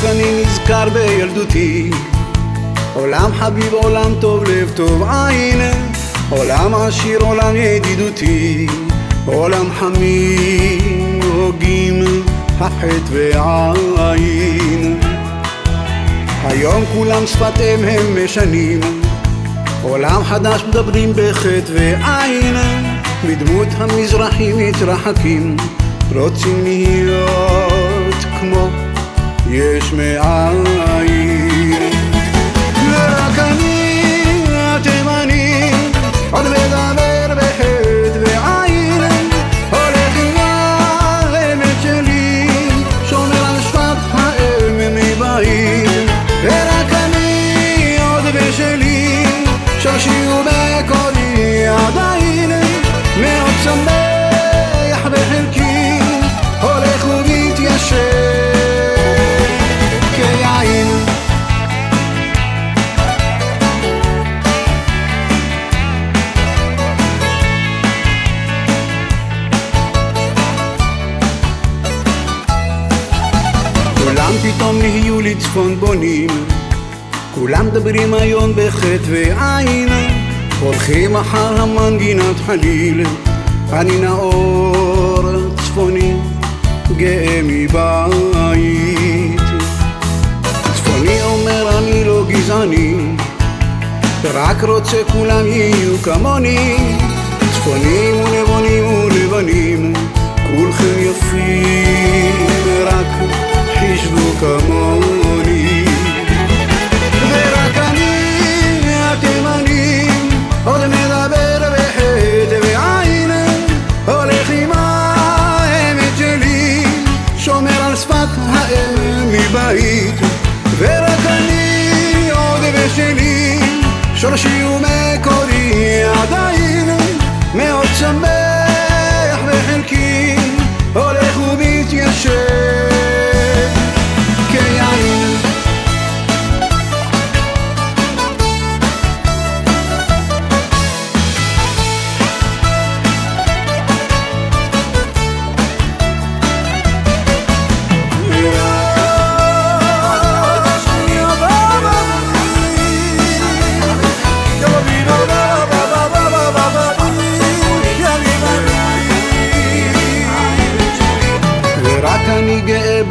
שהוכר בילדותי? עולם חביב, עולם טוב, לב טוב עין. עולם עשיר, עולם ידידותי. עולם חמים, הוגים, החטא ועין היום כולם שפת אם הם משנים. עולם חדש מדברים בחטא ועין. מדמות המזרחים מתרחקים. רוצים להיות כמו יש מאין לצפון בונים. כולם מדברים היום בחטא ועין. הולכים אחר המנגינת חליל. אני נאור צפוני גאה מבית. צפוני אומר אני לא גזעני רק רוצה כולם יהיו כמוני. צפונים מבית ורק אני עוד בשלי שורשי ומקורי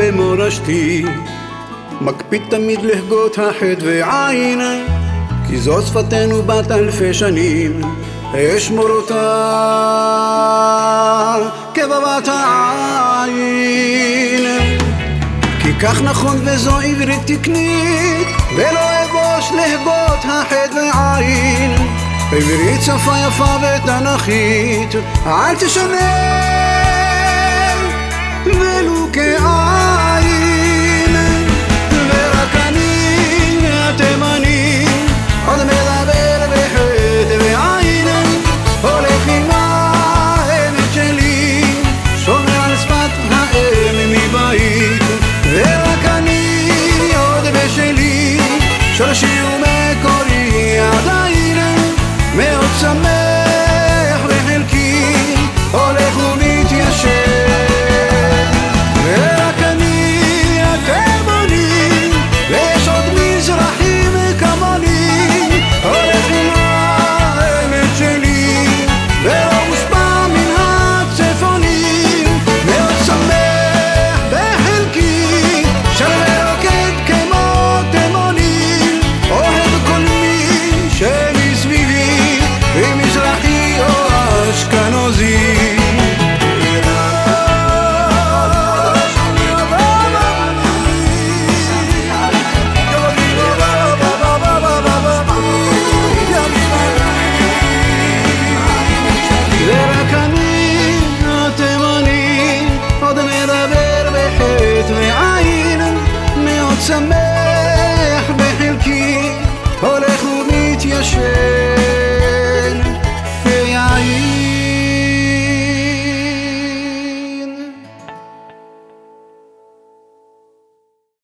במורשתי. מקפיד תמיד להגות החטא ועין כי זו שפתנו בת אלפי שנים. אשמור אותה כבבת העין. כי כך נכון וזו עברית תקנית ולא אבוש להגות החטא ועין עברית שפה יפה ותנכית אל תשנה to